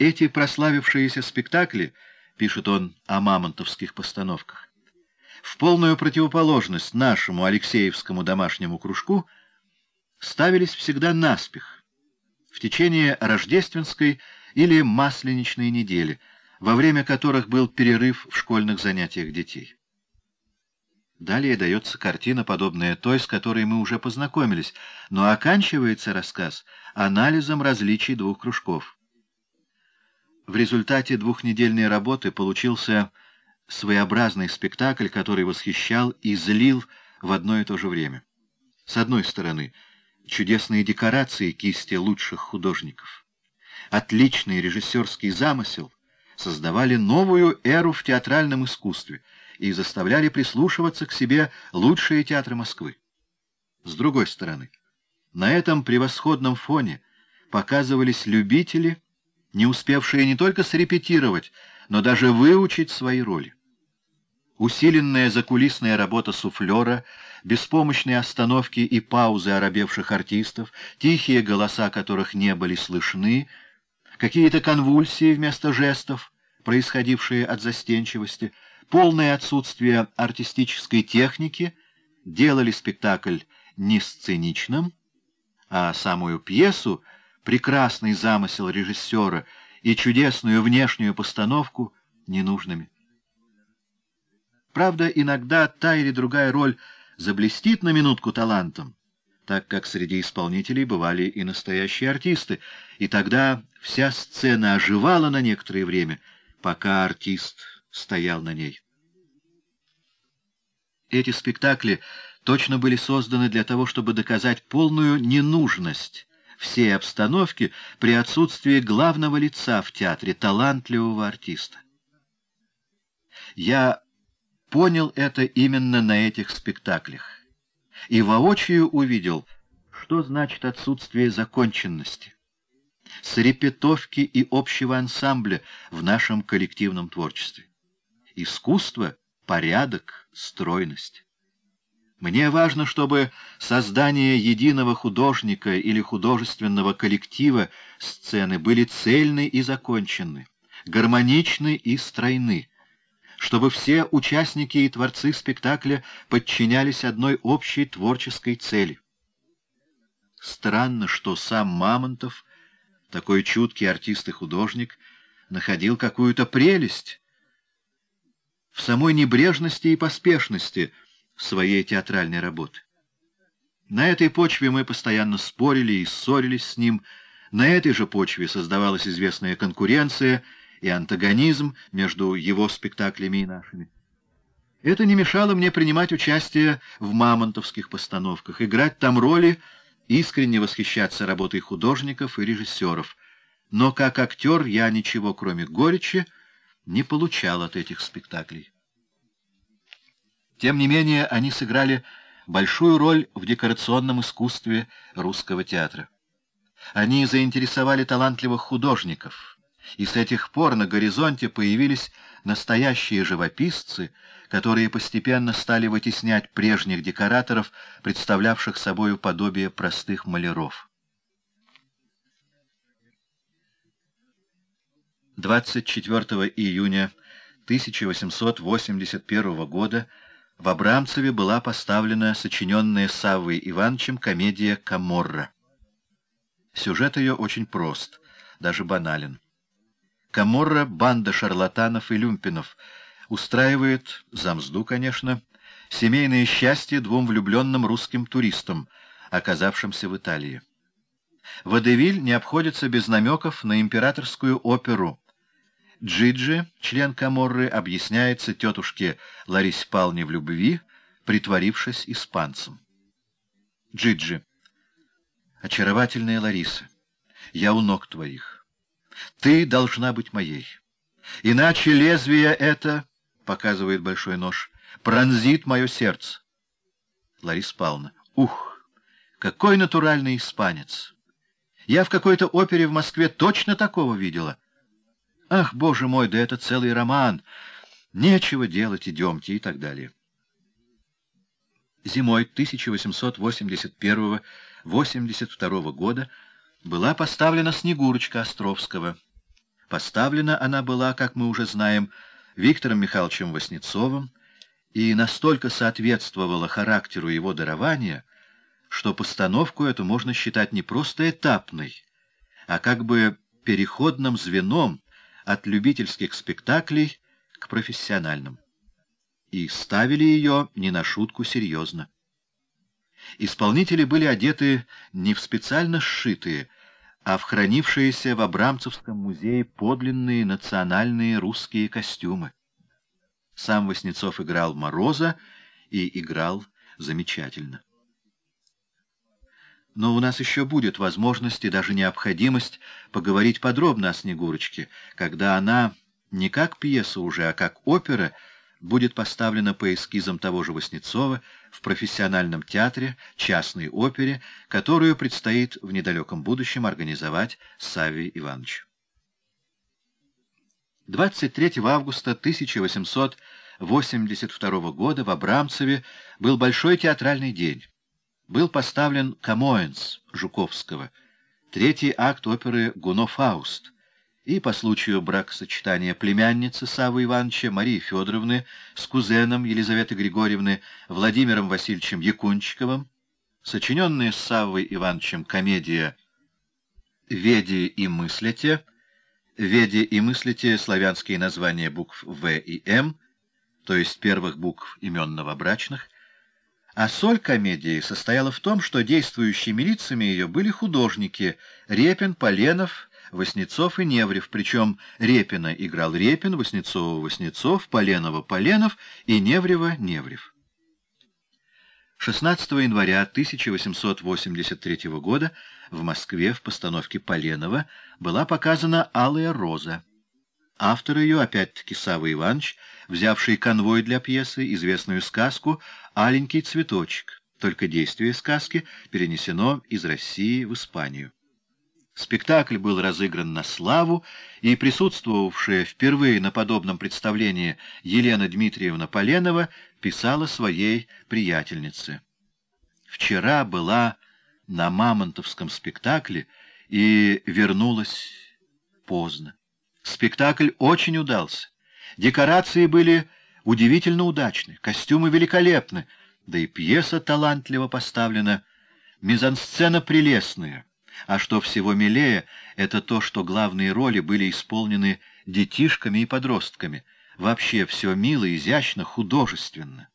Эти прославившиеся спектакли, пишет он о мамонтовских постановках, в полную противоположность нашему Алексеевскому домашнему кружку ставились всегда наспех, в течение рождественской или масленичной недели, во время которых был перерыв в школьных занятиях детей. Далее дается картина, подобная той, с которой мы уже познакомились, но оканчивается рассказ анализом различий двух кружков. В результате двухнедельной работы получился своеобразный спектакль, который восхищал и злил в одно и то же время. С одной стороны, чудесные декорации кисти лучших художников, отличный режиссерский замысел создавали новую эру в театральном искусстве и заставляли прислушиваться к себе лучшие театры Москвы. С другой стороны, на этом превосходном фоне показывались любители, не успевшие не только срепетировать, но даже выучить свои роли. Усиленная закулисная работа суфлера, беспомощные остановки и паузы оробевших артистов, тихие голоса которых не были слышны, какие-то конвульсии вместо жестов, происходившие от застенчивости, полное отсутствие артистической техники делали спектакль не сценичным, а самую пьесу, прекрасный замысел режиссера и чудесную внешнюю постановку ненужными. Правда, иногда та или другая роль заблестит на минутку талантом, так как среди исполнителей бывали и настоящие артисты, и тогда вся сцена оживала на некоторое время, пока артист стоял на ней. Эти спектакли точно были созданы для того, чтобы доказать полную ненужность всей обстановки при отсутствии главного лица в театре, талантливого артиста. Я понял это именно на этих спектаклях и воочию увидел, что значит отсутствие законченности, срепетовки и общего ансамбля в нашем коллективном творчестве. Искусство — порядок, стройность. Мне важно, чтобы создание единого художника или художественного коллектива сцены были цельны и закончены, гармоничны и стройны, чтобы все участники и творцы спектакля подчинялись одной общей творческой цели. Странно, что сам Мамонтов, такой чуткий артист и художник, находил какую-то прелесть в самой небрежности и поспешности своей театральной работы. На этой почве мы постоянно спорили и ссорились с ним, на этой же почве создавалась известная конкуренция — и антагонизм между его спектаклями и нашими. Это не мешало мне принимать участие в мамонтовских постановках, играть там роли, искренне восхищаться работой художников и режиссеров. Но как актер я ничего, кроме горечи, не получал от этих спектаклей. Тем не менее, они сыграли большую роль в декорационном искусстве русского театра. Они заинтересовали талантливых художников — и с этих пор на горизонте появились настоящие живописцы, которые постепенно стали вытеснять прежних декораторов, представлявших собою подобие простых маляров. 24 июня 1881 года в Абрамцеве была поставлена сочиненная Саввой Ивановичем комедия «Каморра». Сюжет ее очень прост, даже банален. Каморра, банда шарлатанов и люмпинов, устраивает, за мзду, конечно, семейное счастье двум влюбленным русским туристам, оказавшимся в Италии. Водевиль не обходится без намеков на императорскую оперу. Джиджи, член Каморры, объясняется тетушке Ларисе Павловне в любви, притворившись испанцем. Джиджи. Очаровательная Лариса, я у ног твоих. Ты должна быть моей. Иначе лезвие это, — показывает большой нож, — пронзит мое сердце. Лариса Павловна. Ух, какой натуральный испанец! Я в какой-то опере в Москве точно такого видела. Ах, боже мой, да это целый роман! Нечего делать, идемте и так далее. Зимой 1881-82 года была поставлена «Снегурочка» Островского. Поставлена она была, как мы уже знаем, Виктором Михайловичем Васнецовым и настолько соответствовала характеру его дарования, что постановку эту можно считать не просто этапной, а как бы переходным звеном от любительских спектаклей к профессиональным. И ставили ее не на шутку серьезно. Исполнители были одеты не в специально сшитые, а в хранившиеся в Абрамцевском музее подлинные национальные русские костюмы. Сам Васнецов играл Мороза и играл замечательно. Но у нас еще будет возможность и даже необходимость поговорить подробно о «Снегурочке», когда она не как пьеса уже, а как опера будет поставлена по эскизам того же Васнецова в профессиональном театре, частной опере, которую предстоит в недалеком будущем организовать Савве Ивановичу. 23 августа 1882 года в Абрамцеве был большой театральный день. Был поставлен «Камоэнс» Жуковского, третий акт оперы «Гуно Фауст», и по случаю бракосочетания племянницы Савы Ивановича Марии Федоровны с кузеном Елизаветы Григорьевны Владимиром Васильевичем Якунчиковым, сочиненная с Саввой Ивановичем комедия «Веди и мыслите», «Веди и мыслите» — славянские названия букв «В» и «М», то есть первых букв имен новобрачных, а соль комедии состояла в том, что действующими лицами ее были художники Репин, Поленов, Васнецов и Неврев, причем Репина играл Репин, Васнецова — Васнецов, Поленова — Поленов и Неврева — Неврев. 16 января 1883 года в Москве в постановке Поленова была показана «Алая роза». Автор ее, опять-таки, Савва Иванович, взявший конвой для пьесы, известную сказку «Аленький цветочек», только действие сказки перенесено из России в Испанию. Спектакль был разыгран на славу, и присутствовавшая впервые на подобном представлении Елена Дмитриевна Поленова писала своей приятельнице. «Вчера была на Мамонтовском спектакле и вернулась поздно. Спектакль очень удался. Декорации были удивительно удачны, костюмы великолепны, да и пьеса талантливо поставлена, мизансцена прелестная». А что всего милее, это то, что главные роли были исполнены детишками и подростками. Вообще все мило, изящно, художественно.